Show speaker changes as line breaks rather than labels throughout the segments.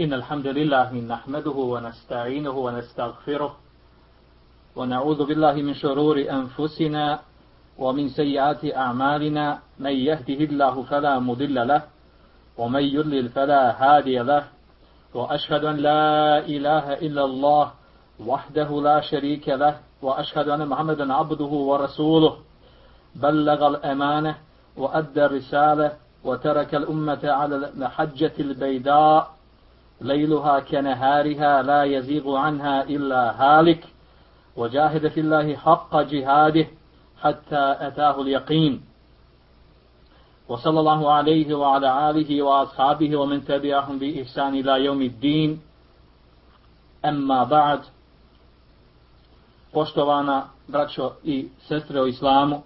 إن الحمد لله نحمده ونستعينه ونستغفره ونعوذ بالله من شرور أنفسنا ومن سيئات أعمالنا من يهده الله فلا مضل له ومن يضلل فلا هادي له وأشهد أن لا إله إلا الله وحده لا شريك له وأشهد أن محمدا عبده ورسوله بلغ الأمانة وأدى الرسالة وترك الأمة على المحجة البيداء ليلها كنهارها لا يزيغ عنها إلا هالك وجاهد في الله حق جهاده حتى أتاه اليقين. وصلى الله عليه وعلى آله وأصحابه ومن تبعهم بإحسان إلى يوم الدين. أما بعد poštovana braćo i sestre u islamu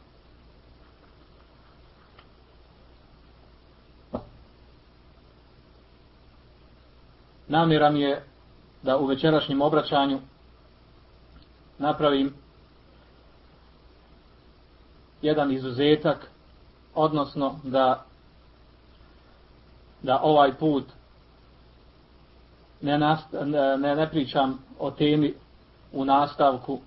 namjera mi je da u večerašnjem obraćanju napravim jedan izuzetak, odnosno da da ovaj put ne, nast, ne, ne pričam o temi u nastavku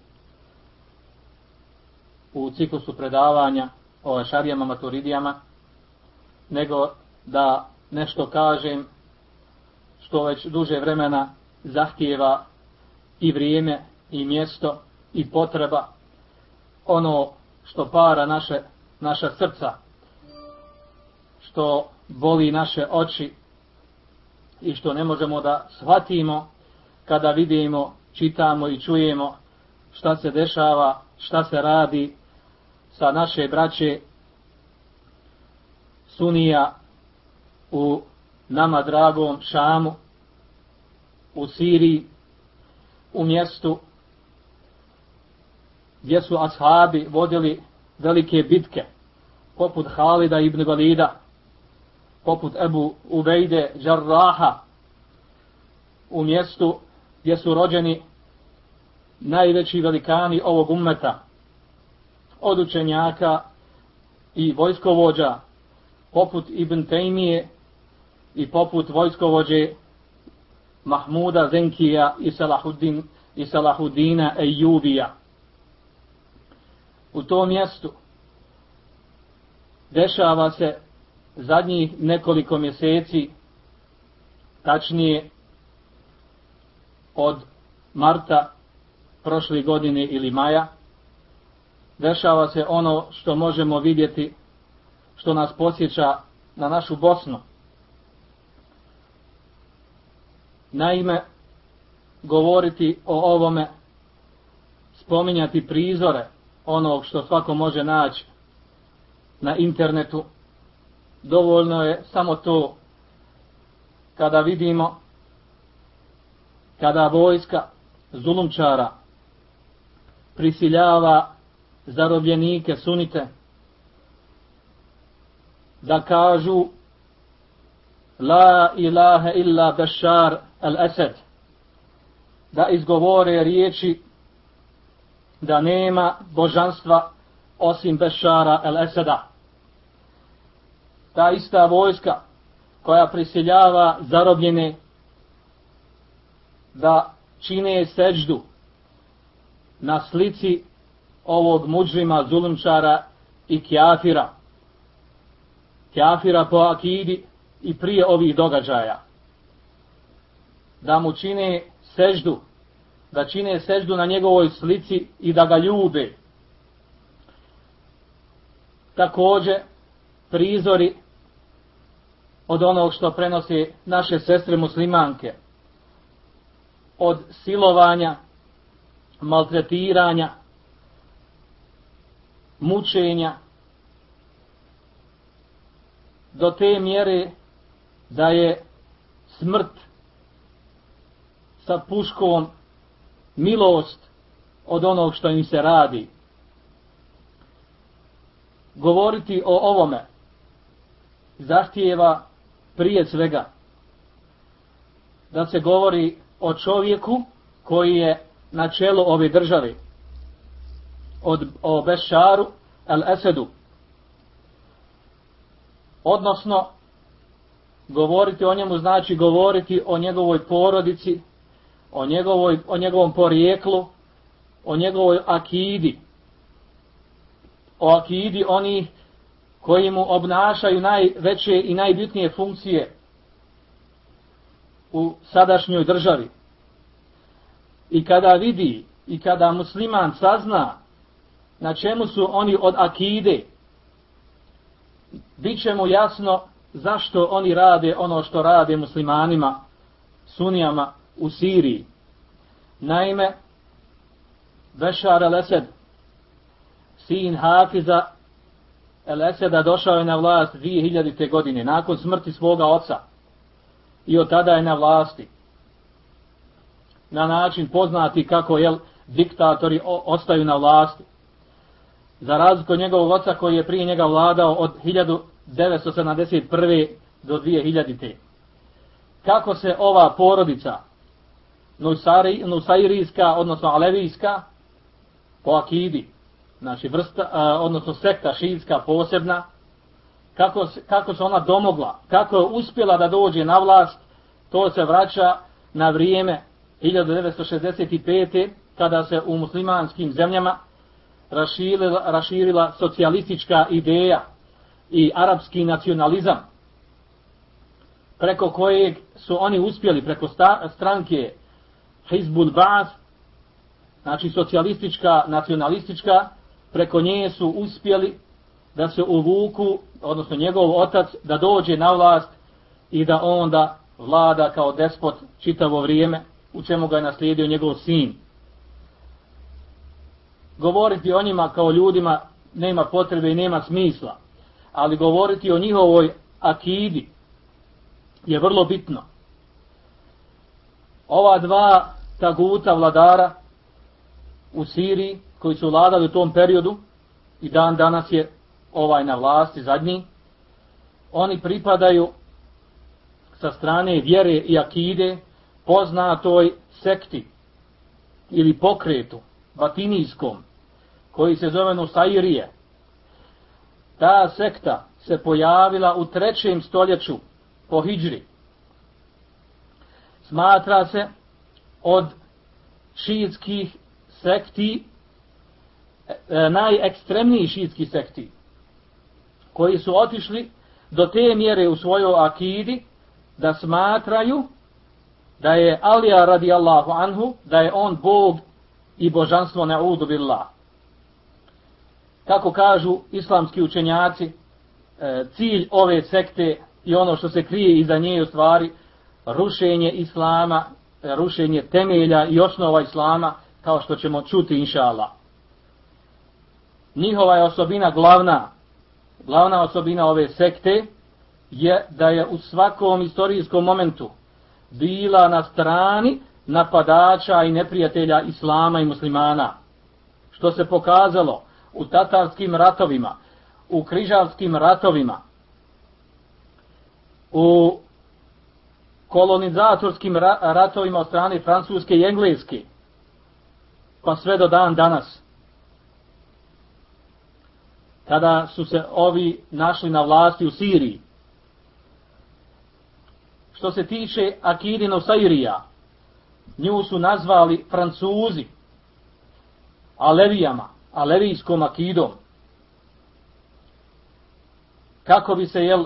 u ciklusu predavanja o šarijama maturidijama, nego da nešto kažem što već duže vremena zahtijeva i vrijeme i mjesto i potreba ono što para naše, naša srca što boli naše oči i što ne možemo da shvatimo kada vidimo, čitamo i čujemo šta se dešava, šta se radi sa naše braće Sunija u nama dragom Šamu, u Siriji, u mjestu gdje su ashabi vodili velike bitke, poput Halida ibn Valida, poput Ebu Ubejde Đarraha, u mjestu gdje su rođeni najveći velikani ovog ummeta, od učenjaka i vojskovođa, poput Ibn Tejmije i poput vojskovođe Mahmuda Zenkija i Salahuddin i Salahudina Ejubija. U tom mjestu dešava se zadnjih nekoliko mjeseci, tačnije od marta prošle godine ili maja, dešava se ono što možemo vidjeti, što nas posjeća na našu Bosnu. Naime, govoriti o ovome, spominjati prizore onog što svako može naći na internetu, dovoljno je samo to kada vidimo kada vojska zulumčara prisiljava zarobljenike sunite da kažu La ilaha illa Bashar al-Asad da izgovore riječi da nema božanstva osim Bešara al-Asada. Ta ista vojska koja prisiljava zarobljene da čine seđdu na slici ovog muđrima, zulumčara i kjafira. Kjafira po akidi i prije ovih događaja. Da mu čine seždu, da čine seždu na njegovoj slici i da ga ljube. Također, prizori od onog što prenosi naše sestre muslimanke, od silovanja, maltretiranja, mučenja, do te mjere da je smrt sa puškom milost od onog što im se radi. Govoriti o ovome zahtijeva prije svega da se govori o čovjeku koji je na čelu ove države od, o Bešaru al-Esedu odnosno Govoriti o njemu znači govoriti o njegovoj porodici, o, njegovoj, o njegovom porijeklu, o njegovoj akidi. O akidi oni koji mu obnašaju najveće i najbitnije funkcije u sadašnjoj državi. I kada vidi i kada musliman sazna na čemu su oni od akide, bit će mu jasno zašto oni rade ono što rade muslimanima, sunijama u Siriji. Naime, Bešar el-Esed, sin Hafiza el-Eseda, došao je na vlast 2000. godine, nakon smrti svoga oca. I od tada je na vlasti. Na način poznati kako jel, diktatori ostaju na vlasti. Za razliku od njegovog oca koji je prije njega vladao od 1971. do 2000. Kako se ova porodica Nusari, Nusairijska, odnosno Alevijska, po akidi, znači vrsta, a, odnosno sekta šijska posebna, kako, kako se ona domogla, kako je uspjela da dođe na vlast, to se vraća na vrijeme 1965. kada se u muslimanskim zemljama raširila, raširila socijalistička ideja i arapski nacionalizam, preko kojeg su oni uspjeli, preko sta, stranke Hizbul Ba'ath, znači socijalistička, nacionalistička, preko nje su uspjeli da se uvuku, odnosno njegov otac, da dođe na vlast i da onda vlada kao despot čitavo vrijeme, u čemu ga je naslijedio njegov sin. Govoriti o njima kao ljudima nema potrebe i nema smisla, ali govoriti o njihovoj akidi je vrlo bitno. Ova dva taguta vladara u Siriji koji su vladali u tom periodu i dan danas je ovaj na vlasti zadnji, oni pripadaju sa strane vjere i akide poznatoj sekti ili pokretu batinijskom koji se zove Nusairije. Ta sekta se pojavila u trećem stoljeću po Hidžri. Smatra se od šiitskih sekti e, najekstremniji šiitski sekti koji su otišli do te mjere u svojoj akidi da smatraju da je Alija radijallahu anhu, da je on Bog i božanstvo na'udu billah. Kako kažu islamski učenjaci, e, cilj ove sekte i ono što se krije iza nje u stvari rušenje islama, e, rušenje temelja i osnova islama, kao što ćemo čuti inša Allah. Njihova je osobina glavna, glavna osobina ove sekte je da je u svakom istorijskom momentu bila na strani napadača i neprijatelja islama i muslimana. Što se pokazalo u tatarskim ratovima, u križarskim ratovima, u kolonizatorskim ratovima od strane Francuske i Engleske, pa sve do dan danas. Kada su se ovi našli na vlasti u Siriji, što se tiče Akidino Sairija, nju su nazvali Francuzi, Alevijama, Alevijskom Akidom, kako bi se jel,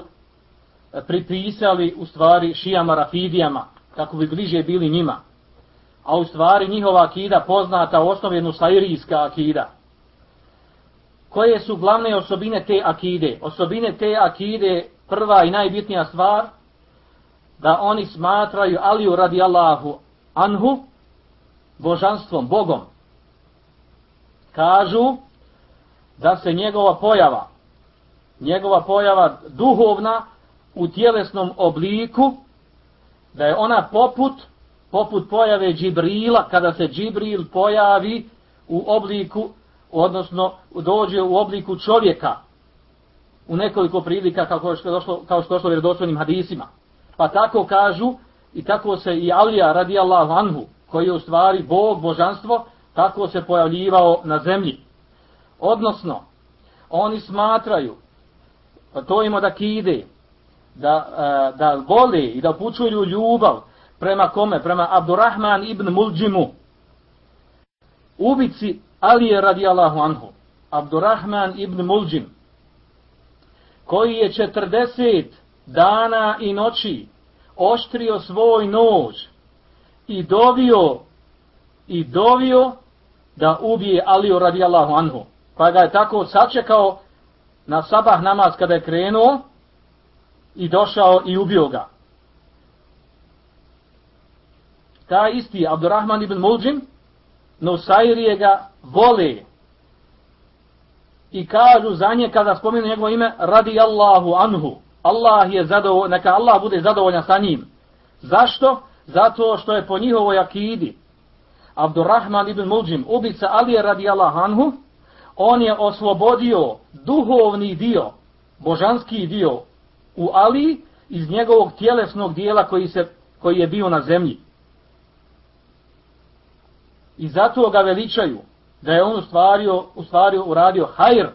pripisali u stvari šijama Rafidijama, kako bi bliže bili njima. A u stvari njihova akida poznata u osnovi jednu sairijska akida. Koje su glavne osobine te akide? Osobine te akide, prva i najbitnija stvar, da oni smatraju Aliju radi Allahu anhu božanstvom, Bogom. Kažu da se njegova pojava, njegova pojava duhovna u tjelesnom obliku, da je ona poput, poput pojave Džibrila, kada se Džibril pojavi u obliku, odnosno dođe u obliku čovjeka, u nekoliko prilika kao što je došlo, kao što je došlo vjerodostojnim hadisima. Pa tako kažu i tako se i Alija radijallahu anhu, koji je u stvari Bog, božanstvo, tako se pojavljivao na zemlji. Odnosno, oni smatraju, pa to ima da kide, da, e, da vole i da pučuju ljubav prema kome? Prema Abdurrahman ibn Mulđimu. Ubici Alije radijallahu anhu. Abdurrahman ibn Mulđim. Koji je 40 dana i noći oštrio svoj nož i dovio i dovio da ubije Aliju radijallahu anhu. Pa ga je tako sačekao na sabah namaz kada je krenuo i došao i ubio ga. Ta isti Abdurrahman ibn Muljim Nusairije ga vole i kažu za nje kada spominu njegovo ime radi Allahu anhu. Allah je zadovoljan, neka Allah bude zadovoljan sa njim. Zašto? Zato što je po njihovoj akidi Abdurrahman ibn Muljim, ubica Alije radi anhu, on je oslobodio duhovni dio, božanski dio u Ali iz njegovog tjelesnog dijela koji, se, koji je bio na zemlji. I zato ga veličaju da je on ustvario, ustvario u stvari uradio hajr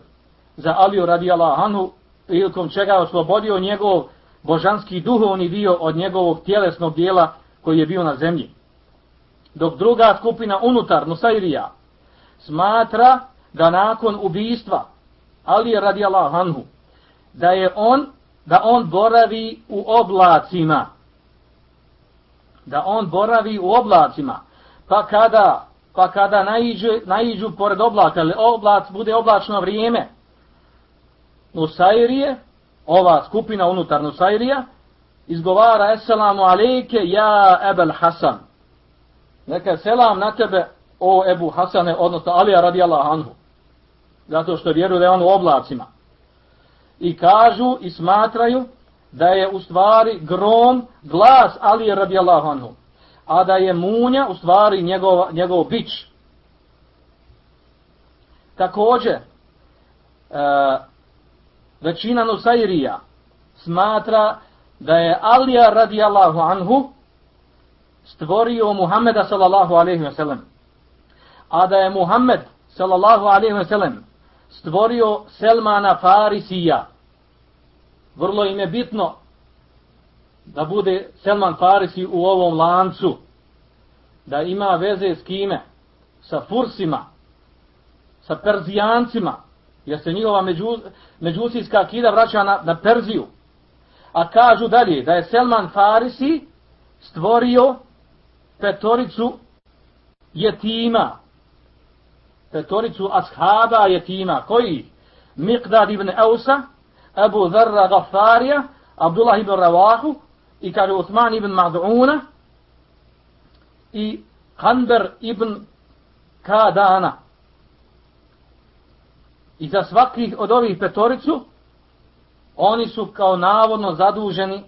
za Aliju radi anhu prilikom čega je oslobodio njegov božanski duhovni dio od njegovog tjelesnog dijela koji je bio na zemlji. Dok druga skupina unutar Nusairija smatra da nakon ubijstva Ali radi Allahanu da je on da on boravi u oblacima da on boravi u oblacima pa kada pa kada naiđu, naiđu pored oblaka, ili oblac bude oblačno vrijeme, Nusairije, ova skupina unutar Nusairija, izgovara Esselamu alejke ja Ebel Hasan. Neka selam na tebe, o Ebu Hasane, odnosno Alija radijallahu anhu. Zato što vjeruju da je on u oblacima. I kažu i smatraju da je u stvari grom glas Alija radijallahu anhu a da je munja u stvari njegov, njegov bić. Također, e, većina Nusairija smatra da je Alija radijallahu anhu stvorio Muhammeda sallallahu alaihi ve sellem. A da je Muhammed sallallahu alaihi ve sellem stvorio Selmana Farisija. Vrlo im je bitno da bude Selman Farisi u ovom lancu, da ima veze s kime? Sa Fursima, sa Perzijancima, jer se njihova među, međusijska akida vraća na, na Perziju. A kažu dalje da je Selman Farisi stvorio petoricu jetima, petoricu ashaba jetima, koji? Miqdad ibn Eusa, Abu Dharra Ghafarija, Abdullah ibn Ravahu, i kaže Osman ibn Maz'una i Hanber ibn Kadana. I za svakih od ovih petoricu oni su kao navodno zaduženi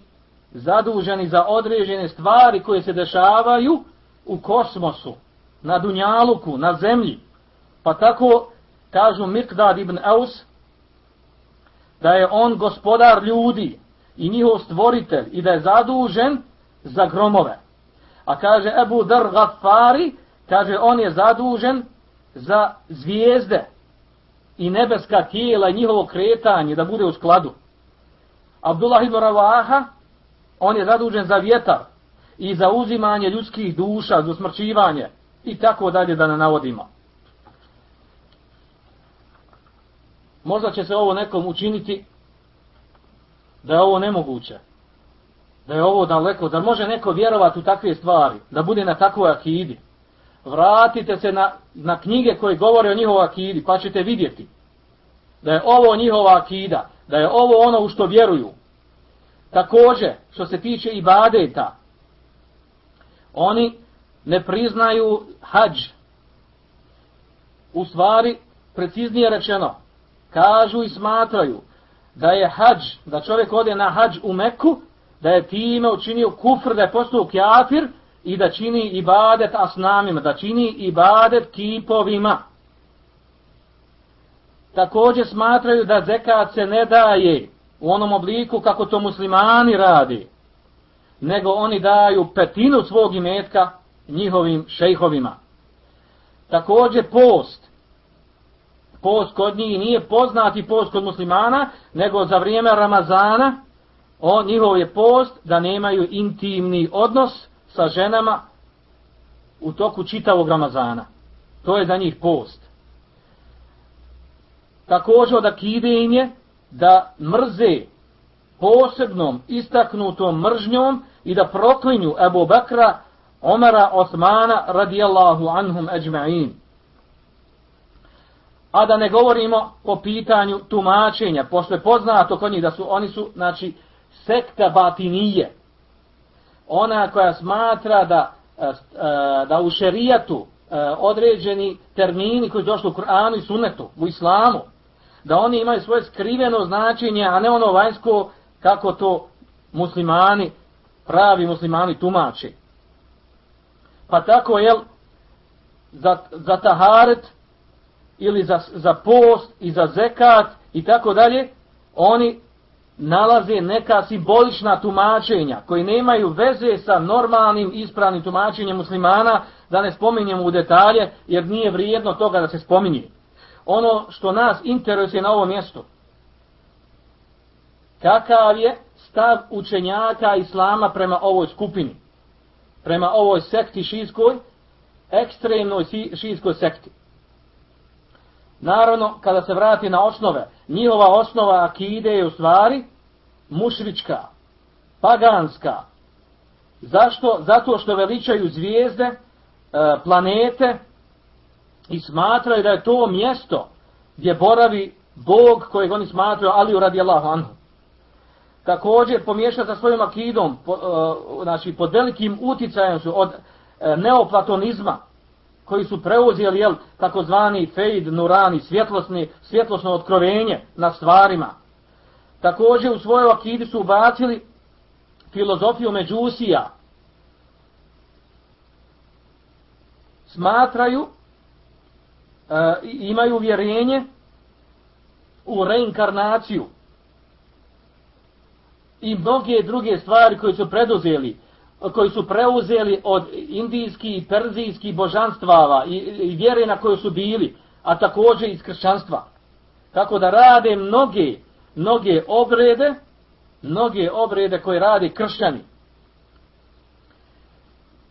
zaduženi za određene stvari koje se dešavaju u kosmosu, na Dunjaluku, na zemlji. Pa tako kažu Mikdad ibn Aus da je on gospodar ljudi, i njihov stvoritelj i da je zadužen za gromove. A kaže Ebu Dar Ghaffari, kaže on je zadužen za zvijezde i nebeska tijela i njihovo kretanje da bude u skladu. Abdullah ibn Ravaha, on je zadužen za vjetar i za uzimanje ljudskih duša, za smrćivanje i tako dalje da ne navodimo. Možda će se ovo nekom učiniti da je ovo nemoguće, da je ovo daleko, da može neko vjerovati u takve stvari, da bude na takvoj akidi. Vratite se na, na knjige koje govore o njihovoj akidi, pa ćete vidjeti da je ovo njihova akida, da je ovo ono u što vjeruju. Također, što se tiče ibadeta, oni ne priznaju hađ. U stvari, preciznije rečeno, kažu i smatraju da je hađ, da čovjek ode na hađ u Meku, da je time učinio kufr, da je postao kjafir i da čini ibadet asnamima, da čini ibadet kipovima. Također smatraju da zekat se ne daje u onom obliku kako to muslimani radi, nego oni daju petinu svog imetka njihovim šejhovima. Također post, post kod njih nije poznati post kod muslimana, nego za vrijeme Ramazana On, njihov je post da nemaju intimni odnos sa ženama u toku čitavog Ramazana. To je za njih post. Također od akide im je da mrze posebnom istaknutom mržnjom i da proklinju Ebu Bekra, Omara, Osmana radijallahu anhum ajma'in. A da ne govorimo o pitanju tumačenja, pošto je poznato kod njih da su oni su, znači, sekta batinije. Ona koja smatra da, e, e, da u šerijatu e, određeni termini koji došli u Kur'anu i Sunnetu, u Islamu, da oni imaju svoje skriveno značenje, a ne ono vanjsko kako to muslimani, pravi muslimani tumači. Pa tako, jel, za, za taharet ili za, za post i za zekat i tako dalje, oni nalaze neka simbolična tumačenja koji nemaju veze sa normalnim ispravnim tumačenjem muslimana, da ne spominjemo u detalje, jer nije vrijedno toga da se spominje. Ono što nas interesuje na ovom mjestu, kakav je stav učenjaka islama prema ovoj skupini, prema ovoj sekti šijskoj, ekstremnoj šijskoj sekti. Naravno, kada se vrati na osnove, njihova osnova akide je u stvari mušrička, paganska. Zašto? Zato što veličaju zvijezde, e, planete i smatraju da je to mjesto gdje boravi Bog kojeg oni smatraju Aliju radijallahu anhu. Također pomiješati sa svojom akidom, po, uh, znači pod velikim uticajem su od uh, neoplatonizma, koji su preuzeli jel, takozvani fejd, nurani, svjetlosni, svjetlosno otkrovenje na stvarima. Također u svojoj akidi su ubacili filozofiju međusija. Smatraju, E, imaju vjerenje u reinkarnaciju i mnoge druge stvari koje su preduzeli, koji su preuzeli od indijskih i perzijskih božanstvava i, i vjere na koje su bili, a također iz kršćanstva. Tako da rade mnoge, mnoge obrede, mnoge obrede koje rade kršćani.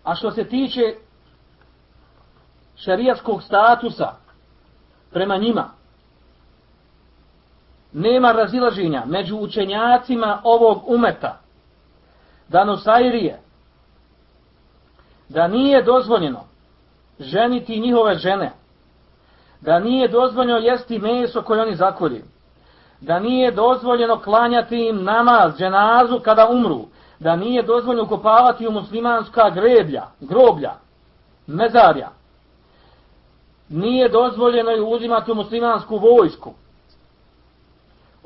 A što se tiče šarijaskog statusa prema njima, nema razilaženja među učenjacima ovog umeta da Nusairije da nije dozvoljeno ženiti njihove žene da nije dozvoljeno jesti meso koje oni zakolju da nije dozvoljeno klanjati im namaz, dženazu kada umru da nije dozvoljeno ukopavati u muslimanska greblja, groblja mezarja nije dozvoljeno uzimati u muslimansku vojsku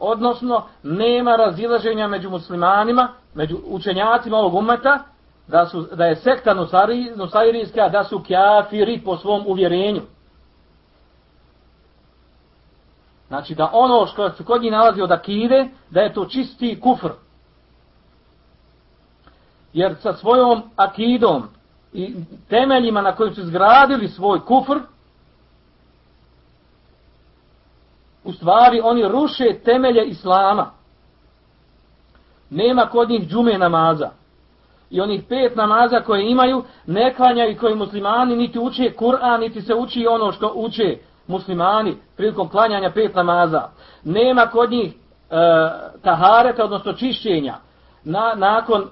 odnosno nema razilaženja među muslimanima, među učenjacima ovog umeta, da, su, da je sekta nusari, nusairijska, da su kjafiri po svom uvjerenju. Znači da ono što se kod njih nalazi od akide, da je to čisti kufr. Jer sa svojom akidom i temeljima na kojim su zgradili svoj kufr, u stvari oni ruše temelje islama. Nema kod njih džume namaza. I onih pet namaza koje imaju, ne klanjaju koji muslimani niti uče Kur'an, niti se uči ono što uče muslimani prilikom klanjanja pet namaza. Nema kod njih e, tahareta, odnosno čišćenja, na, nakon e,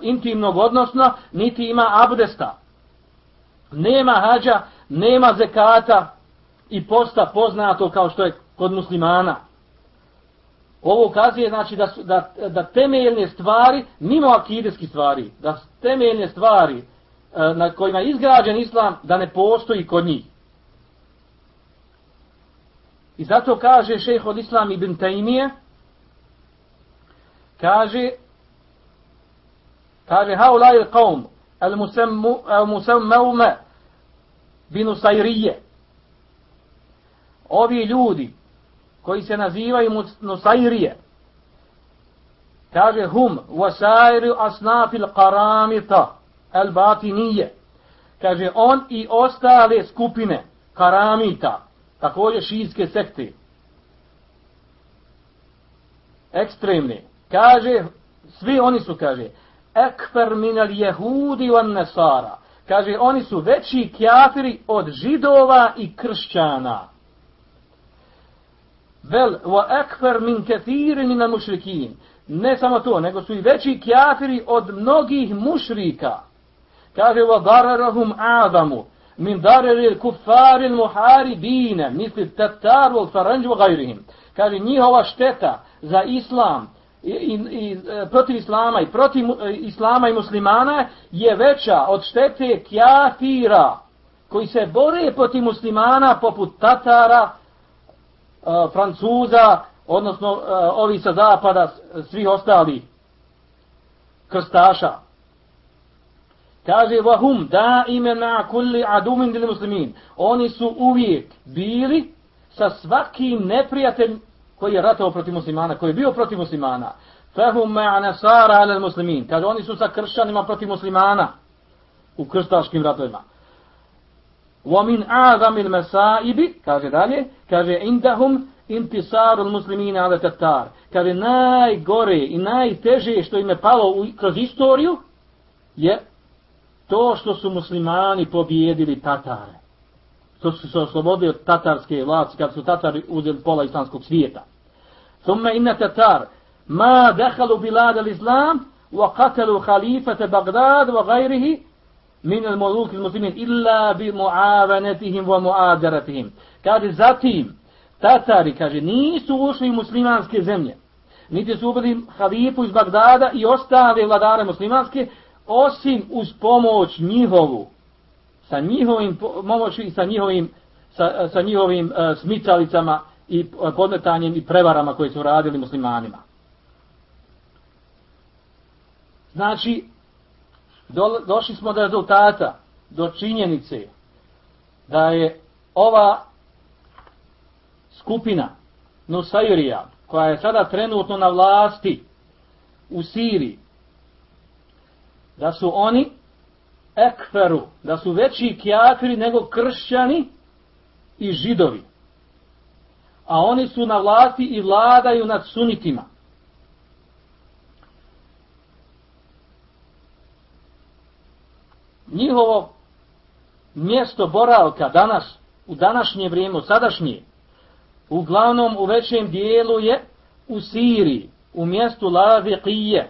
intimnog odnosno, niti ima abdesta. Nema hađa, nema zekata i posta poznato kao što je kod muslimana. Ovo ukazuje znači da, su, da, da temeljne stvari, mimo akideski stvari, da temeljne stvari e, na kojima je izgrađen islam, da ne postoji kod njih. I zato kaže šejh od islam ibn Taymije, kaže, kaže, haulaj il qawm, al musammaume binu sajrije. Ovi ljudi, koji se nazivaju Nusairije. Kaže hum wasairu asnafil karamita al batinije. Kaže on i ostale skupine karamita, također šijske sekte. Ekstremne. Kaže svi oni su, kaže, ekfer minal jehudi van nesara. Kaže, oni su veći kjafiri od židova i kršćana. Vel, wa ekfer min kefiri min mušrikin. Ne samo to, nego su i veći kjafiri od mnogih mušrika. Kaže, wa dararahum adamu min darari kufari muharibine, misli tatar wal faranđ wa gajrihim. Kaže, njihova šteta za islam, i, i, i e, protiv islama i protiv e, islama i muslimana je veća od štete kjafira koji se bore protiv muslimana poput Tatara, E, Francuza, odnosno e, ovi sa zapada, svih ostali krstaša. Kaže, vahum, da ime na kulli adumin dili muslimin. Oni su uvijek bili sa svakim neprijateljem koji je ratovao protiv muslimana, koji je bio protiv muslimana. Fahum ma'a nasara ala muslimin. Kaže, oni su sa kršćanima protiv muslimana u krstaškim ratovima. Wa min a'zamil masaibi, kaže dalje, kaže indahum intisarul muslimina ala tatar. Kaže, najgore i najteže što im je palo u, kroz istoriju je to što su muslimani pobjedili tatare. Što su se oslobodili od tatarske vlasti, kad su tatari uzeli pola islamskog svijeta. Thumme inna tatar, ma dehalu bilad al-islam, wa qatalu khalifata Bagdad wa gajrihi, min al muluk il muslimin, illa bi muavanatihim wa muadaratihim. Kaže, zatim, Tatari, kaže, nisu ušli u muslimanske zemlje, niti su ubili halifu iz Bagdada i ostale vladare muslimanske, osim uz pomoć njihovu, sa njihovim pomoći i sa njihovim, sa, sa njihovim uh, smicalicama i e, podmetanjem i prevarama koje su radili muslimanima. Znači, do, došli smo do rezultata, do činjenice, da je ova skupina Nusajrija, koja je sada trenutno na vlasti u Siriji, da su oni ekferu, da su veći kjafiri nego kršćani i židovi. A oni su na vlasti i vladaju nad sunitima. Njihovo mjesto boravka danas, u današnje vrijeme, u sadašnje, uglavnom u većem dijelu je u Siriji, u mjestu Laviqije,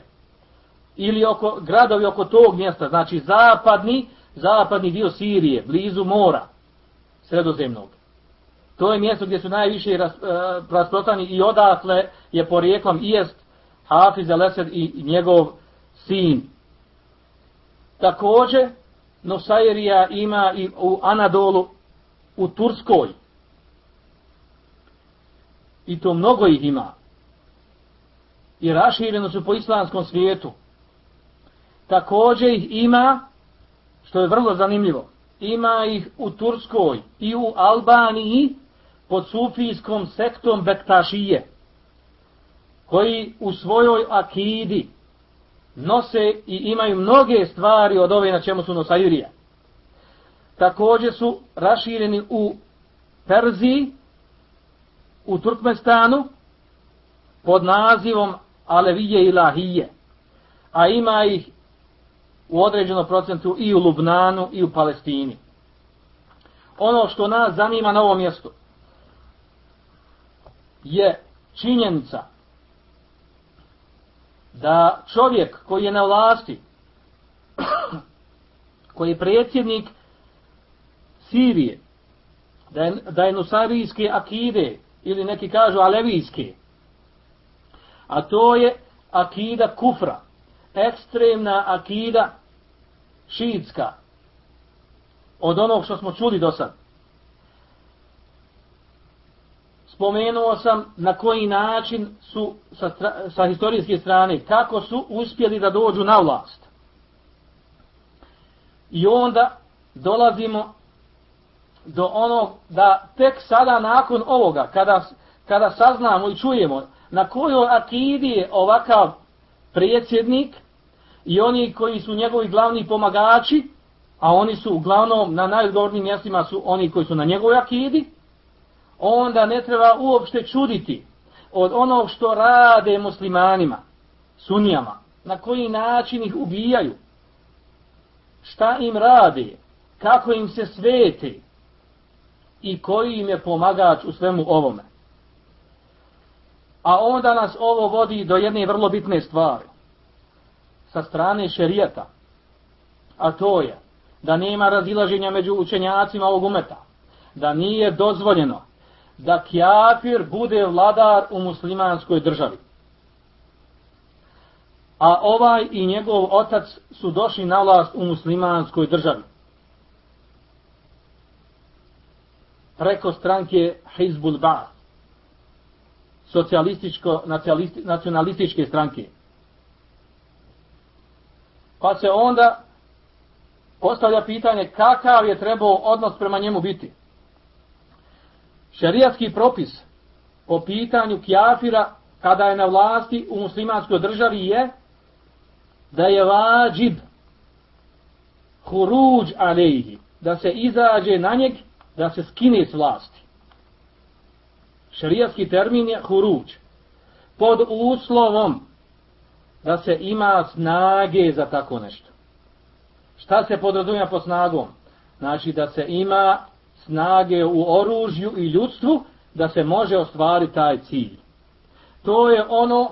ili oko, gradovi oko tog mjesta, znači zapadni, zapadni dio Sirije, blizu mora, sredozemnog. To je mjesto gdje su najviše ras, e, rasprostani i odatle je porijeklom i jest Hafiz al-Esed i njegov sin. Također, Nosairija ima i u Anadolu, u Turskoj. I to mnogo ih ima. I rašireno su po islamskom svijetu. Također ih ima, što je vrlo zanimljivo, ima ih u Turskoj i u Albaniji pod sufijskom sektom Bektašije, koji u svojoj akidi nose i imaju mnoge stvari od ove na čemu su nosajurije. Također su rašireni u Perziji, u Turkmestanu, pod nazivom Alevije ilahije, a ima ih u određenom procentu i u Lubnanu i u Palestini. Ono što nas zanima na ovom mjestu je činjenica da čovjek koji je na vlasti, koji je predsjednik Sirije, da je, da je nusarijske akide, ili neki kažu alevijske, a to je akida kufra, ekstremna akida šidska, od onog što smo čuli do sad. Spomenuo sam na koji način su sa, sa historijske strane, kako su uspjeli da dođu na vlast. I onda dolazimo do onog da tek sada nakon ovoga, kada, kada saznamo i čujemo na kojoj akidi je ovakav predsjednik, i oni koji su njegovi glavni pomagači, a oni su uglavnom na najodgovornim mjestima su oni koji su na njegovoj akidi, onda ne treba uopšte čuditi od onog što rade muslimanima, sunijama, na koji način ih ubijaju, šta im rade, kako im se svete i koji im je pomagač u svemu ovome. A onda nas ovo vodi do jedne vrlo bitne stvari. Sa strane šerijata. A to je da nema razilaženja među učenjacima ovog umeta. Da nije dozvoljeno da kjafir bude vladar u muslimanskoj državi. A ovaj i njegov otac su došli na vlast u muslimanskoj državi. Preko stranke Hizbul Ba'ath socijalističko nacionalističke stranke. Pa se onda postavlja pitanje kakav je trebao odnos prema njemu biti. Šerijatski propis po pitanju kjafira kada je na vlasti u muslimanskoj državi je da je vađib huruđ alejhi, da se izađe na njeg, da se skine s vlasti. Šerijatski termin je huruđ. Pod uslovom da se ima snage za tako nešto. Šta se podrazumija po snagom? Znači da se ima snage u oružju i ljudstvu da se može ostvariti taj cilj. To je ono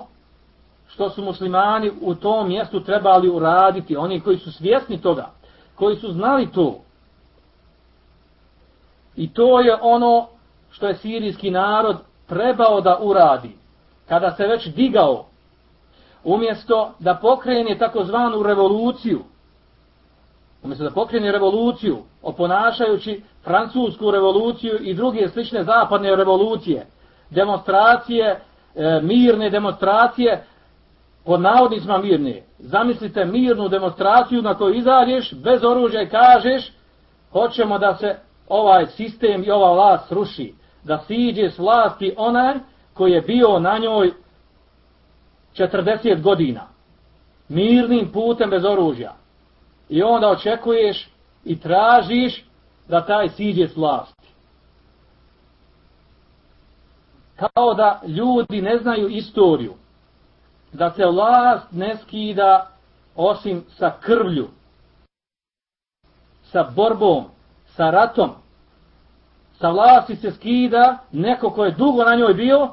što su muslimani u tom mjestu trebali uraditi, oni koji su svjesni toga, koji su znali to. I to je ono što je sirijski narod trebao da uradi kada se već digao umjesto da pokrene takozvanu revoluciju umjesto da pokrene revoluciju oponašajući francusku revoluciju i druge slične zapadne revolucije demonstracije e, mirne demonstracije pod navodnicima mirne zamislite mirnu demonstraciju na kojoj izađeš bez oružja i kažeš hoćemo da se ovaj sistem i ova vlast ruši da siđe s vlasti onaj koji je bio na njoj 40 godina. Mirnim putem bez oružja. I onda očekuješ i tražiš da taj siđe s vlasti. Kao da ljudi ne znaju istoriju. Da se vlast ne skida osim sa krvlju. Sa borbom. Sa ratom sa vlasti se skida neko ko je dugo na njoj bio,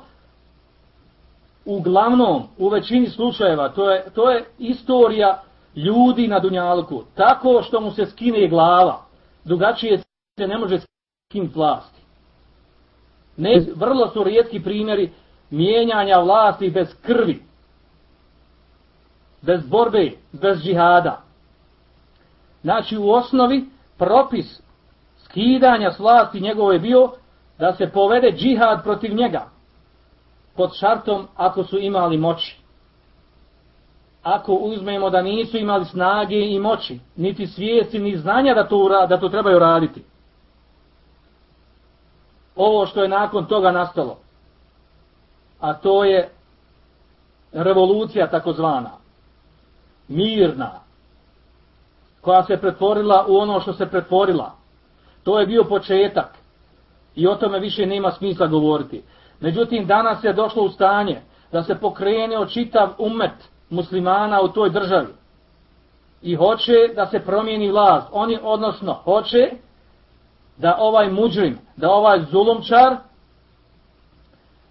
uglavnom, u većini slučajeva, to je, to je istorija ljudi na Dunjalku, tako što mu se skine glava, drugačije se ne može skinuti vlasti. Ne, vrlo su rijetki primjeri mijenjanja vlasti bez krvi, bez borbe, bez džihada. Znači, u osnovi, propis skidanja s vlasti njegovo je bio da se povede džihad protiv njega pod šartom ako su imali moći. Ako uzmemo da nisu imali snage i moći, niti svijesti, ni znanja da to, da to trebaju raditi. Ovo što je nakon toga nastalo, a to je revolucija takozvana, mirna, koja se pretvorila u ono što se pretvorila, To je bio početak. I o tome više nema smisla govoriti. Međutim, danas je došlo u stanje da se pokrene čitav umet muslimana u toj državi. I hoće da se promijeni vlast. Oni, odnosno, hoće da ovaj muđrim, da ovaj zulumčar,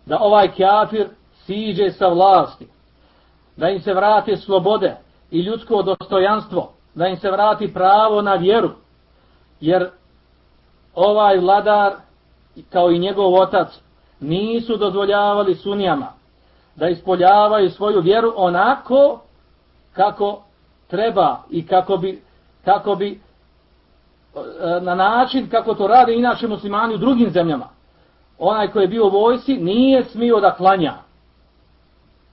da ovaj kjafir siđe sa vlasti. Da im se vrati slobode i ljudsko dostojanstvo. Da im se vrati pravo na vjeru. Jer ovaj vladar kao i njegov otac nisu dozvoljavali sunijama da ispoljavaju svoju vjeru onako kako treba i kako bi, kako bi e, na način kako to rade inače muslimani u drugim zemljama. Onaj koji je bio u vojsi nije smio da klanja.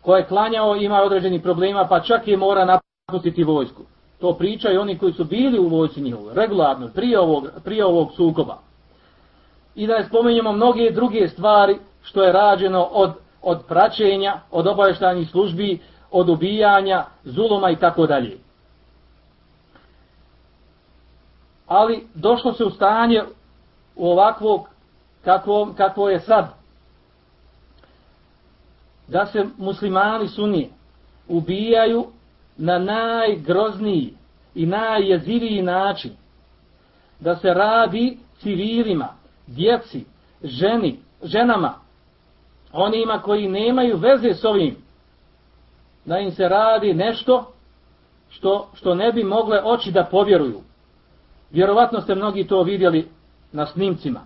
Ko je klanjao ima određeni problema pa čak i mora napustiti vojsku. To pričaju oni koji su bili u vojci njihovoj, regularno, prije ovog, prije ovog sukoba. I da ne spomenjamo mnoge druge stvari što je rađeno od, od praćenja, od obaveštajnih službi, od ubijanja, zuloma i tako dalje. Ali došlo se u stanje u ovakvog kakvo, kakvo je sad. Da se muslimani sunije ubijaju na najgrozniji i najjeziviji način da se radi civilima, djeci, ženi, ženama, onima koji nemaju veze s ovim, da im se radi nešto što, što ne bi mogle oči da povjeruju. Vjerovatno ste mnogi to vidjeli na snimcima.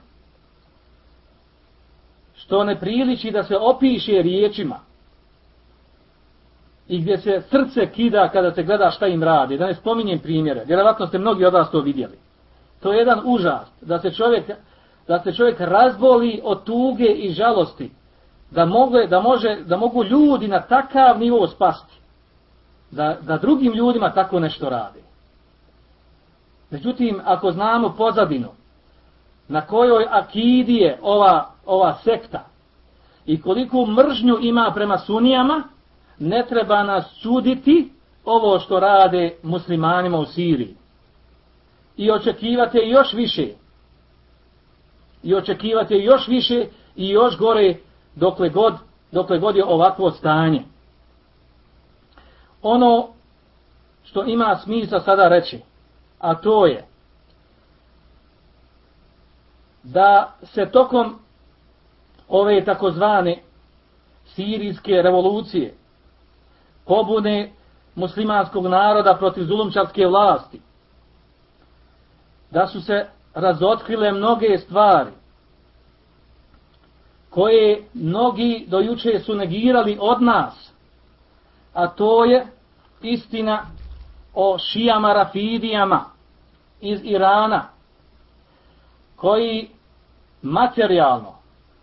Što ne priliči da se opiše riječima i gdje se srce kida kada se gleda šta im radi. Da ne spominjem primjere. Vjerovatno ste mnogi od vas to vidjeli. To je jedan užas. Da se čovjek, da se čovjek razboli od tuge i žalosti. Da, mogle, da, može, da mogu ljudi na takav nivo spasti. Da, da drugim ljudima tako nešto radi. Međutim, ako znamo pozadinu na kojoj akidi je ova, ova sekta i koliko mržnju ima prema sunijama, ne treba nas čuditi ovo što rade muslimanima u Siriji. I očekivate još više. I očekivate još više i još gore dokle god, dokle god je ovakvo stanje. Ono što ima smisla sada reći, a to je da se tokom ove takozvane sirijske revolucije pobune muslimanskog naroda protiv zulumčarske vlasti, da su se razotkrile mnoge stvari koje mnogi dojuče su negirali od nas, a to je istina o šijama rafidijama iz Irana, koji materijalno,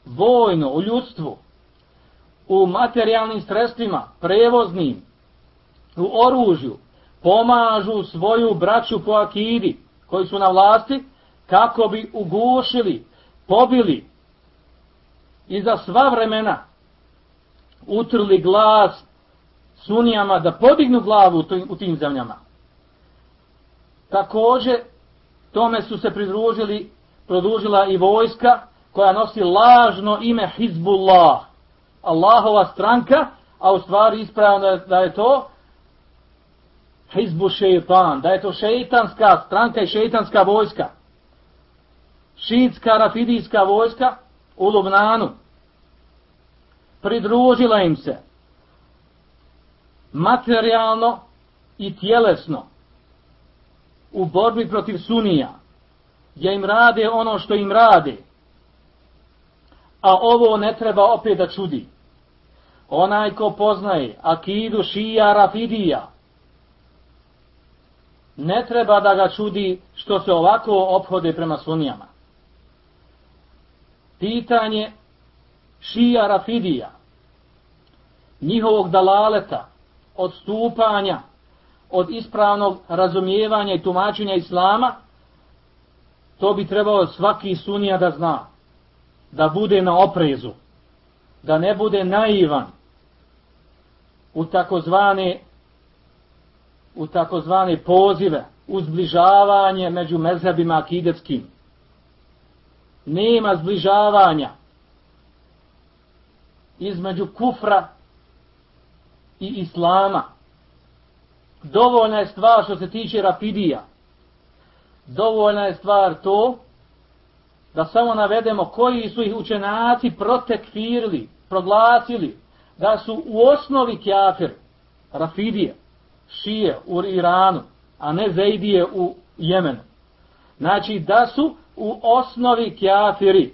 vojno, u ljudstvu, u materijalnim sredstvima, prevoznim, u oružju, pomažu svoju braću po akidi, koji su na vlasti, kako bi ugušili, pobili i za sva vremena utrli glas sunijama da podignu glavu u tim zemljama. Također, tome su se pridružili, produžila i vojska koja nosi lažno ime Hizbullah, Allahova stranka, a u stvari ispravno da je to Hizbu šeitan, da je to šeitanska stranka i šeitanska vojska. Šiitska, rafidijska vojska u Lubnanu pridružila im se materijalno i tjelesno u borbi protiv sunija, gdje im rade ono što im rade. A ovo ne treba opet da čudi. Onaj ko poznaje akidu šija rafidija, ne treba da ga čudi što se ovako ophode prema sunijama. Pitanje šija rafidija, njihovog dalaleta, odstupanja od ispravnog razumijevanja i tumačenja islama, to bi trebalo svaki sunija da zna, da bude na oprezu, da ne bude naivan u takozvane u takozvane pozive, uzbližavanje među mezhebima akidetskim. Nema zbližavanja između kufra i islama. Dovoljna je stvar što se tiče rapidija. Dovoljna je stvar to da samo navedemo koji su ih učenaci protekfirili, proglasili da su u osnovi kjafir, rafidije šije u Iranu, a ne Zaidije u Jemenu. Znači da su u osnovi kjafiri.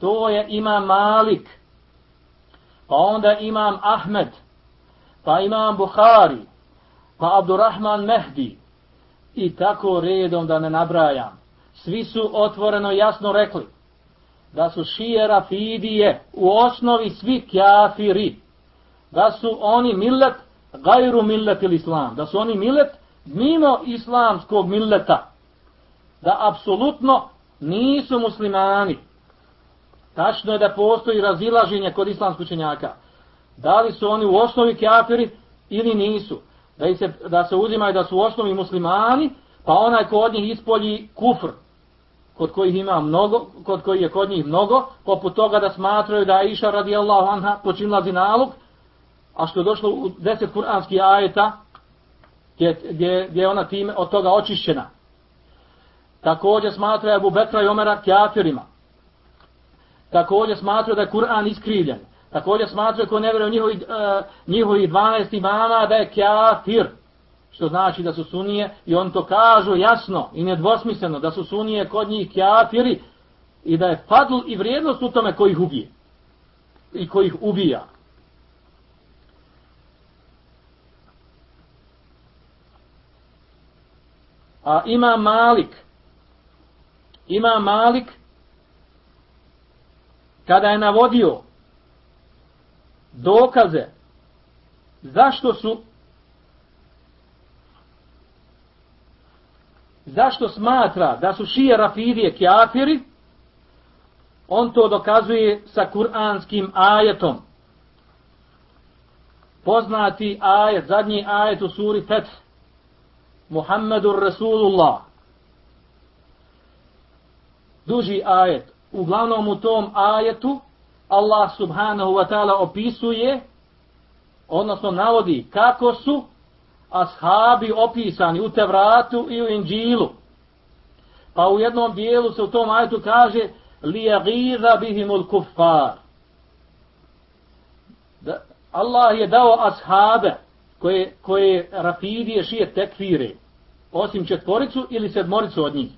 To je imam Malik, pa onda imam Ahmed, pa imam Bukhari, pa Abdurrahman Mehdi i tako redom da ne nabrajam. Svi su otvoreno jasno rekli da su šije rafidije u osnovi svi kjafiri, da su oni millet gajru millet ili islam, da su oni millet mimo islamskog milleta, da apsolutno nisu muslimani. Tačno je da postoji razilaženje kod islamskog učenjaka. Da li su oni u osnovi kafiri ili nisu. Da se, da se uzimaju da su u osnovi muslimani, pa onaj ko od njih ispolji kufr, kod kojih ima mnogo, kod koji je kod njih mnogo, poput toga da smatraju da je iša radijallahu anha počinila zinalog, a što je došlo u deset kuranskih ajeta, gdje, gdje, gdje je ona time od toga očišćena. Također smatra Abu Bekra i Omera kafirima. Također smatra da je Kur'an iskrivljen. Također smatra ko ne vjeruje njihovi, uh, njihovi 12 imama da je kafir. Što znači da su sunije i on to kažu jasno i nedvosmisleno da su sunije kod njih kafiri i da je fadl i vrijednost u tome koji ih ubije i koji ih ubija. A ima Malik, ima Malik, kada je navodio dokaze zašto su zašto smatra da su šije rafidije kjafiri, on to dokazuje sa kuranskim ajetom. Poznati ajet, zadnji ajet u suri Feth, Muhammedur Rasulullah. Duži ajet. Uglavnom u tom ajetu Allah subhanahu wa ta'ala opisuje, odnosno navodi kako su ashabi opisani u Tevratu i u Inđilu. Pa u jednom dijelu se u tom ajetu kaže lijagiza bihimul kuffar. Da Allah je dao ashabe koje, koje rafidije šije tekfire, osim četvoricu ili sedmoricu od njih.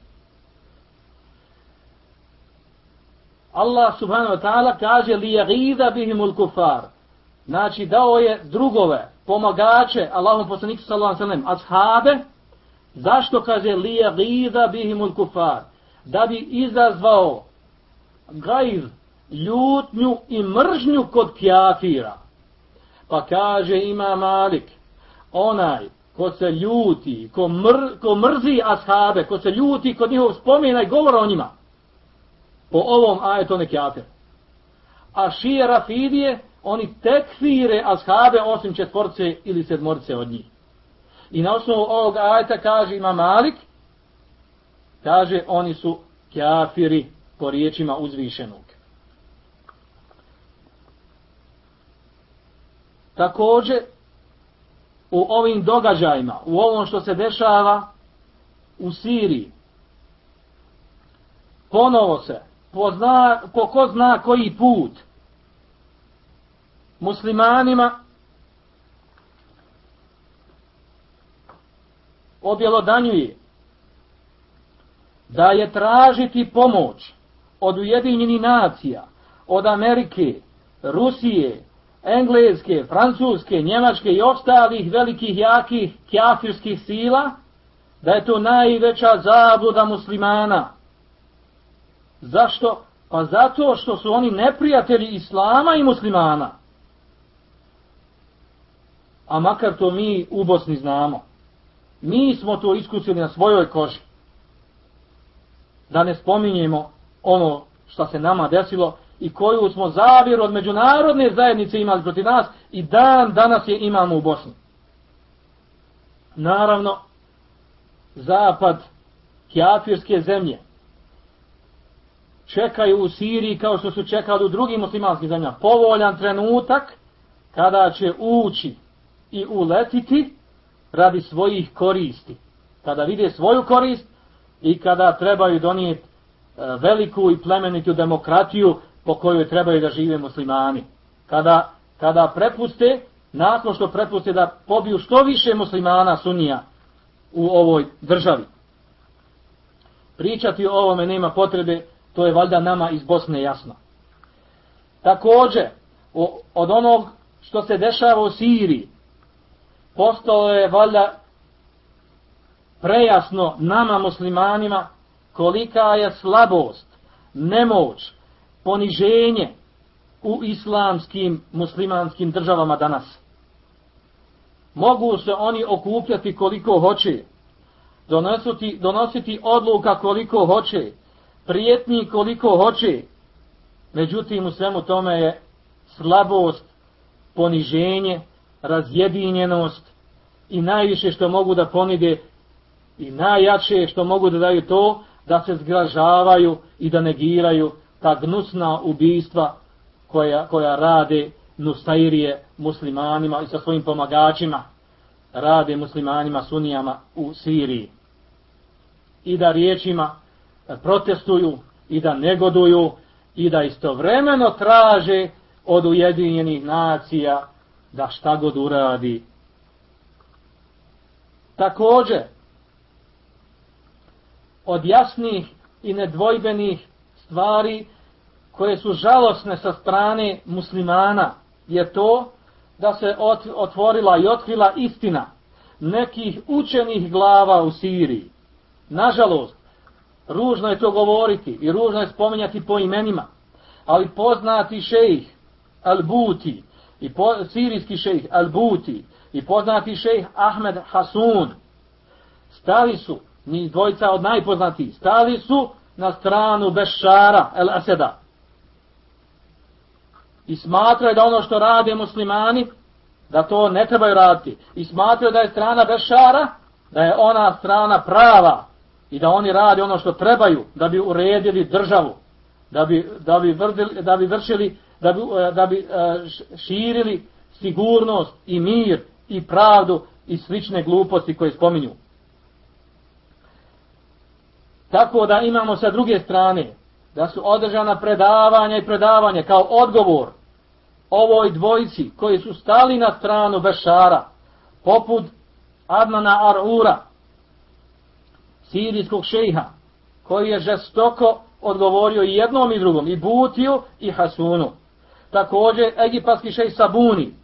Allah subhanahu wa ta'ala kaže li lijagiza bihimul kuffar. Znači dao je drugove, pomagače Allahom poslaniku sallallahu alejhi ve sellem ashabe. Zašto kaže li yaghidha bihim al-kufar da bi izazvao gajz, ljutnju i mržnju kod kafira pa kaže ima Malik onaj ko se ljuti ko, mr, ko mrzi ashabe ko se ljuti kod njihov spomena i govora o njima po ovom ajetu ne kafir a šije rafidije oni tekfire ashabe osim četvorce ili sedmorce od njih. I na osnovu ovog ajeta kaže ima Malik, kaže oni su kafiri po riječima uzvišenog. Također, u ovim događajima, u ovom što se dešava u Siriji, ponovo se, po, zna, po ko zna koji put, muslimanima objelodanjuje da je tražiti pomoć od Ujedinjenih nacija, od Amerike, Rusije, Engleske, Francuske, Njemačke i ostalih velikih, jakih, kjafirskih sila, da je to najveća zabluda muslimana. Zašto? Pa zato što su oni neprijatelji islama i muslimana a makar to mi u Bosni znamo. Mi smo to iskusili na svojoj koži. Da ne spominjemo ono što se nama desilo i koju smo zavjer od međunarodne zajednice imali proti nas i dan danas je imamo u Bosni. Naravno, zapad kjafirske zemlje čekaju u Siriji kao što su čekali u drugim muslimanskim zemljama. Povoljan trenutak kada će ući i uletiti radi svojih koristi. Kada vide svoju korist i kada trebaju donijeti e, veliku i plemenitu demokratiju po kojoj trebaju da žive muslimani. Kada, kada prepuste, nakon što prepuste da pobiju što više muslimana sunija u ovoj državi. Pričati o ovome nema potrebe, to je valjda nama iz Bosne jasno. Također, od onog što se dešava u Siriji, postalo je valjda prejasno nama muslimanima kolika je slabost, nemoć, poniženje u islamskim muslimanskim državama danas. Mogu se oni okupljati koliko hoće, donositi, donositi odluka koliko hoće, prijetni koliko hoće, međutim u svemu tome je slabost, poniženje, razjedinjenost i najviše što mogu da ponide i najjače što mogu da daju to da se zgražavaju i da negiraju ta gnusna ubijstva koja, koja rade Nusairije muslimanima i sa svojim pomagačima. rade muslimanima, sunijama u Siriji. I da riječima protestuju i da negoduju i da istovremeno traže od ujedinjenih nacija da šta god uradi. Također, od jasnih i nedvojbenih stvari koje su žalosne sa strane muslimana je to da se otvorila i otkrila istina nekih učenih glava u Siriji. Nažalost, ružno je to govoriti i ružno je spominjati po imenima, ali poznati šejh Al-Buti i po, sirijski šejh Al-Buti i poznati šejh Ahmed Hasun stali su, ni dvojica od najpoznatijih, stali su na stranu Bešara El-Aseda i smatraju da ono što rade muslimani, da to ne trebaju raditi. I smatraju da je strana Bešara, da je ona strana prava i da oni rade ono što trebaju da bi uredili državu, da bi, da bi, vrdili, da bi vršili, da bi, e, da bi e, širili sigurnost i mir i pravdu i slične gluposti koje spominju. Tako da imamo sa druge strane da su održana predavanja i predavanje kao odgovor ovoj dvojici koji su stali na stranu Bešara, poput Adnana Arura, sirijskog šeha, koji je žestoko odgovorio i jednom i drugom, i Butiju i Hasunu. Također egipatski šej Sabuni,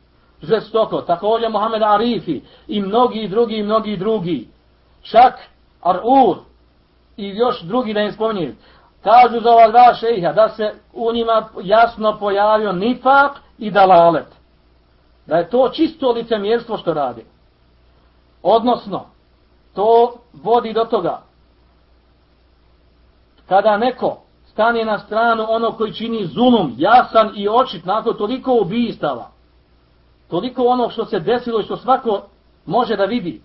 žestoko, također Mohamed Arifi i mnogi drugi i mnogi drugi. Čak Arur i još drugi da ne spominjem. Kažu za ova dva šeha da se u njima jasno pojavio nifak i dalalet. Da je to čisto licemjerstvo što radi. Odnosno, to vodi do toga. Kada neko stane na stranu ono koji čini zulum, jasan i očit, nakon toliko ubijstava, toliko ono što se desilo i što svako može da vidi,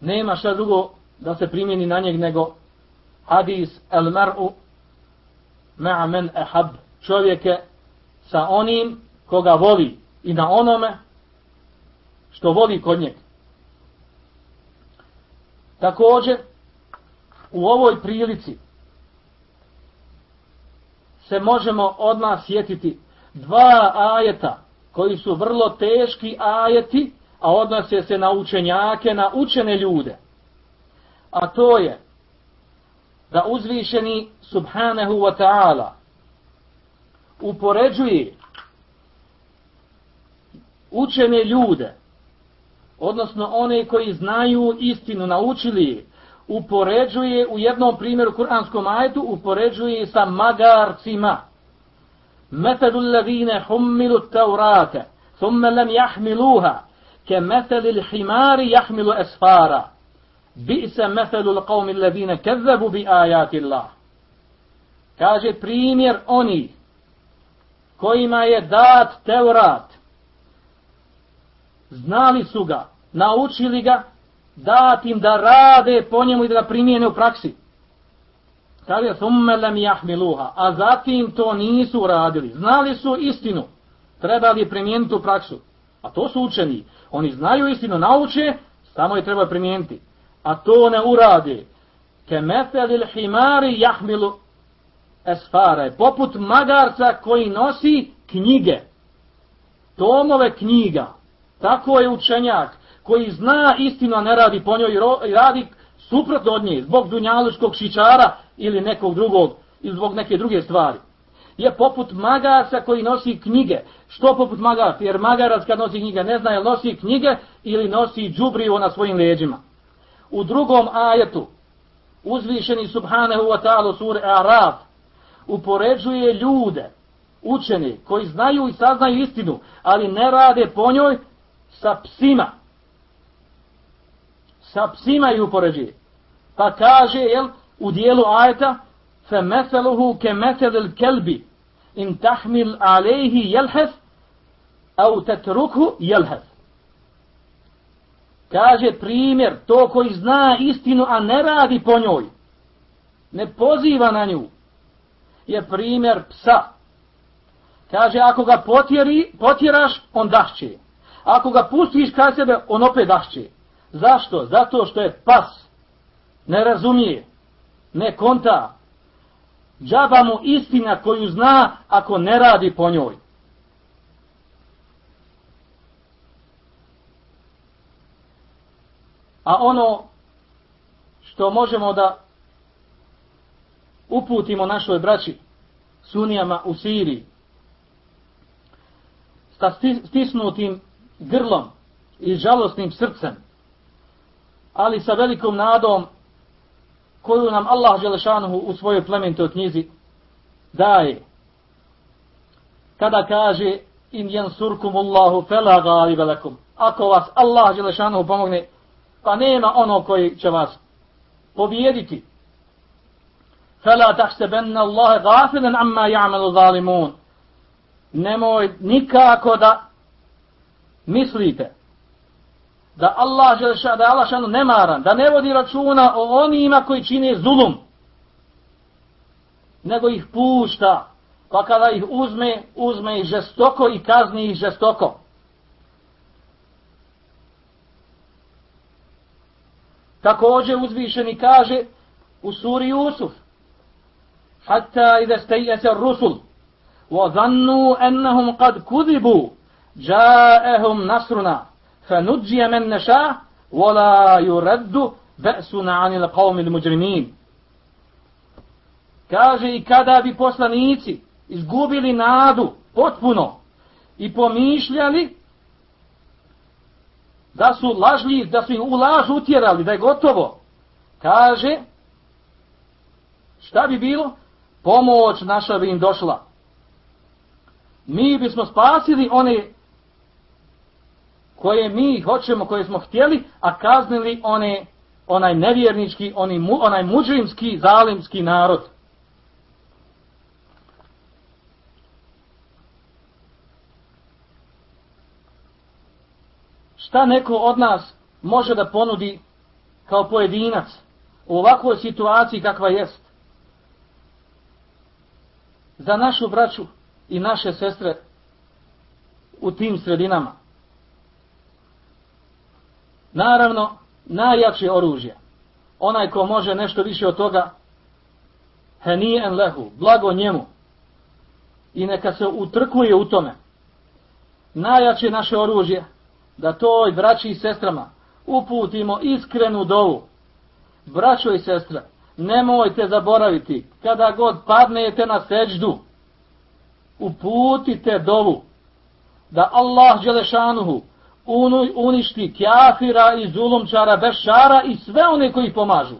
nema šta drugo da se primjeni na njeg nego hadis el mar'u ma'a men ehab čovjeke sa onim koga voli i na onome što voli kod njega. Također, u ovoj prilici se možemo od sjetiti dva ajeta koji su vrlo teški ajeti, a odnose se na učenjake, na učene ljude. A to je da uzvišeni subhanahu wa ta'ala upoređuje učene ljude, odnosno one koji znaju istinu, naučili upoređuje u jednom primjeru kuranskom ajetu, upoređuje sa magarcima. Metadu levine hummilu taurate, thumme lem jahmiluha, ke metali l'himari jahmilu esfara. Bi'se metadu l'qavmi levine kezzabu bi ajati Allah. Kaže primjer oni kojima je dat teurat, znali su ga, naučili ga, dati im da rade po njemu i da ga primijene u praksi. Kaže, summe lem jahmiluha, a zatim to nisu uradili. Znali su istinu, trebali primijeniti u praksu. A to su učeni. Oni znaju istinu, nauče, samo je treba primijeniti. A to ne urade. Kemetelil himari jahmilu esfare. Poput magarca koji nosi knjige. Tomove knjiga. Tako je učenjak koji zna istinu, a ne radi po njoj i radi suprotno od nje, zbog dunjaluškog šičara ili nekog drugog, ili zbog neke druge stvari. Je poput magarca koji nosi knjige. Što poput magarca? Jer magarac kad nosi knjige ne zna je nosi knjige ili nosi džubrivo na svojim leđima. U drugom ajetu, uzvišeni subhanahu wa ta'ala sura Araf, upoređuje ljude, učeni, koji znaju i saznaju istinu, ali ne rade po njoj sa psima sa psima ih upoređuje. Pa kaže, jel, u dijelu ajeta, فَمَثَلُهُ كَمَثَلِ الْكَلْبِ meselil تَحْمِلْ in tahmil أَوْ تَتْرُكْهُ au. Kaže primjer, to koji zna istinu, a ne radi po njoj, ne poziva na nju, je primjer psa. Kaže, ako ga potjeri, potjeraš, on dašće. Ako ga pustiš kraj sebe, on opet dašće. Zašto? Zato što je pas. Ne razumije. Ne konta. Džaba mu istina koju zna ako ne radi po njoj. A ono što možemo da uputimo našoj braći sunijama u Siriji sa stisnutim grlom i žalostnim srcem ali sa velikom nadom koju nam Allah Želešanuhu u svojoj plementoj knjizi daje. Kada kaže in jensurkum Allahu fela galibe velekum. Ako vas Allah Želešanuhu pomogne, pa nema ono koji će vas pobijediti. Fela tahsebenna Allahe gafilen amma ja'malu zalimun. Nemoj nikako da mislite da Allah želeša, da je Allah šanu nemaran, da ne vodi računa o onima koji čine zulum, nego ih pušta, pa kada ih uzme, uzme ih žestoko i kazni ih žestoko. Također uzvišeni kaže u suri Jusuf, hatta ide steje se rusul, wa zannu ennahum kad kudibu, jaehum nasruna, فنجي من نشاء ولا يرد بأسنا عن القوم المجرمين kaže i kada bi poslanici izgubili nadu potpuno i pomišljali da su lažli, da su ih u laž utjerali, da je gotovo, kaže šta bi bilo? Pomoć naša bi im došla. Mi bismo spasili one koje mi hoćemo, koje smo htjeli, a kaznili one, onaj nevjernički, oni, onaj muđrimski, zalimski narod. Šta neko od nas može da ponudi kao pojedinac u ovakvoj situaciji kakva jest? Za našu braću i naše sestre u tim sredinama. Naravno, najjače oružje. Onaj ko može nešto više od toga, henijen lehu, blago njemu. I neka se utrkuje u tome. Najjače naše oružje, da toj braći i sestrama uputimo iskrenu dovu. Braćo i sestra, nemojte zaboraviti, kada god padnete na seđdu, uputite dovu, da Allah Đelešanuhu uništi kjafira i zulumčara, bešara i sve one koji pomažu.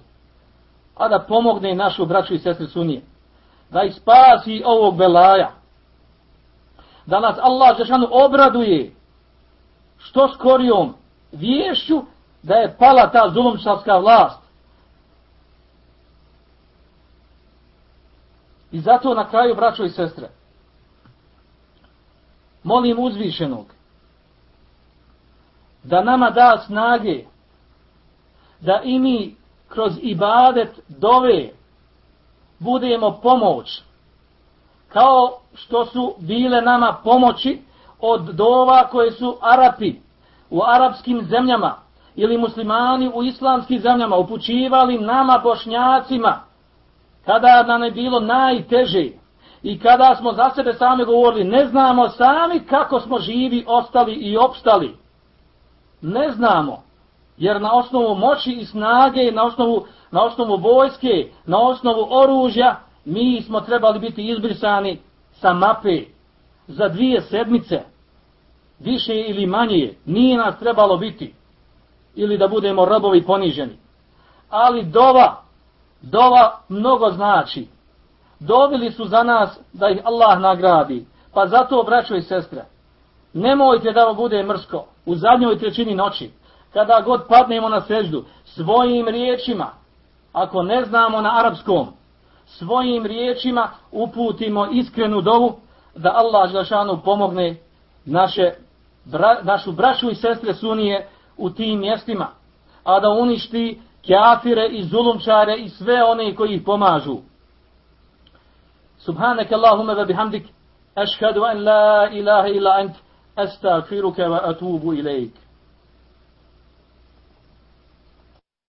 A da pomogne našu braću i sestri sunije. Da ih spasi ovog belaja. Da nas Allah Žešanu obraduje što skorijom vješću da je pala ta zulumčarska vlast. I zato na kraju, braćo i sestre, molim uzvišenog da nama da snage da i mi kroz ibadet dove budemo pomoć kao što su bile nama pomoći od dova koje su Arapi u arapskim zemljama ili muslimani u islamskim zemljama upućivali nama bošnjacima kada nam je bilo najteže i kada smo za sebe sami govorili ne znamo sami kako smo živi ostali i opstali ne znamo. Jer na osnovu moći i snage, na osnovu, na osnovu vojske, na osnovu oružja, mi smo trebali biti izbrisani sa mape za dvije sedmice. Više ili manje, nije nas trebalo biti. Ili da budemo robovi poniženi. Ali dova, dova mnogo znači. Dovili su za nas da ih Allah nagradi. Pa zato, braćo i sestre, nemojte da vam bude mrsko u zadnjoj trećini noći, kada god padnemo na seždu, svojim riječima, ako ne znamo na arapskom, svojim riječima uputimo iskrenu dovu da Allah Želšanu pomogne naše, bra, našu braću i sestre Sunije u tim mjestima, a da uništi kafire i zulumčare i sve one koji ih pomažu. Subhanak Allahume ve bihamdik, ašhadu an la ilaha illa ant, أستغفرك وأتوب إليك.